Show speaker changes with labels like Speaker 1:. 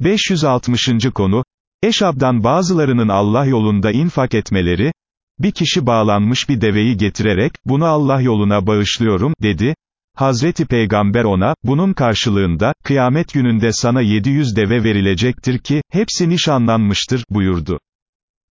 Speaker 1: 560. konu, Eşab'dan bazılarının Allah yolunda infak etmeleri, bir kişi bağlanmış bir deveyi getirerek, bunu Allah yoluna bağışlıyorum, dedi, Hazreti Peygamber ona, bunun karşılığında, kıyamet gününde sana 700 deve verilecektir ki, hepsi nişanlanmıştır, buyurdu.